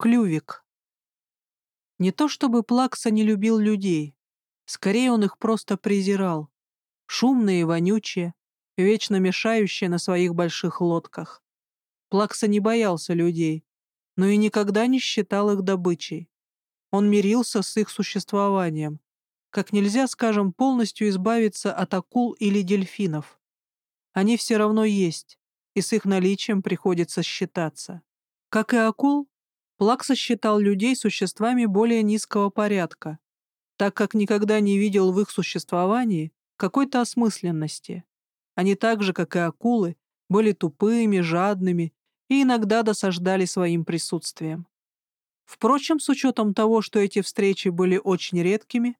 Клювик. Не то чтобы Плакса не любил людей, скорее он их просто презирал. Шумные и вонючие, вечно мешающие на своих больших лодках. Плакса не боялся людей, но и никогда не считал их добычей. Он мирился с их существованием, как нельзя, скажем, полностью избавиться от акул или дельфинов. Они все равно есть, и с их наличием приходится считаться. Как и акул, Плакса считал людей существами более низкого порядка, так как никогда не видел в их существовании какой-то осмысленности. Они так же, как и акулы, были тупыми, жадными и иногда досаждали своим присутствием. Впрочем, с учетом того, что эти встречи были очень редкими,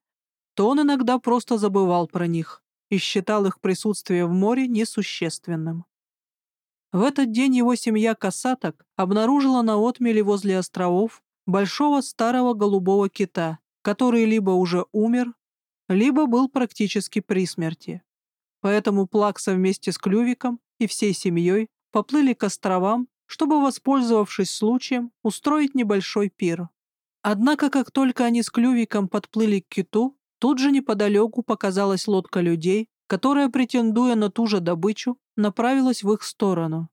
то он иногда просто забывал про них и считал их присутствие в море несущественным. В этот день его семья касаток обнаружила на отмеле возле островов большого старого голубого кита, который либо уже умер, либо был практически при смерти. Поэтому Плакса вместе с Клювиком и всей семьей поплыли к островам, чтобы, воспользовавшись случаем, устроить небольшой пир. Однако, как только они с Клювиком подплыли к киту, тут же неподалеку показалась лодка людей, которая, претендуя на ту же добычу, направилась в их сторону.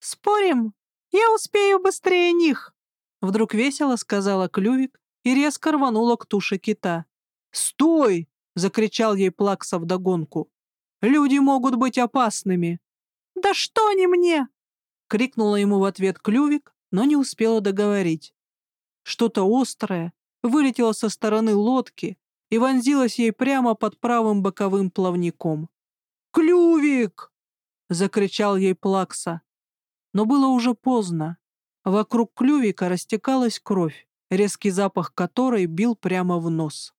«Спорим? Я успею быстрее них!» Вдруг весело сказала Клювик и резко рванула к туше кита. «Стой!» — закричал ей Плакса вдогонку. «Люди могут быть опасными!» «Да что они мне!» — крикнула ему в ответ Клювик, но не успела договорить. Что-то острое вылетело со стороны лодки и вонзилось ей прямо под правым боковым плавником. «Клювик!» — закричал ей Плакса. Но было уже поздно. Вокруг клювика растекалась кровь, резкий запах которой бил прямо в нос.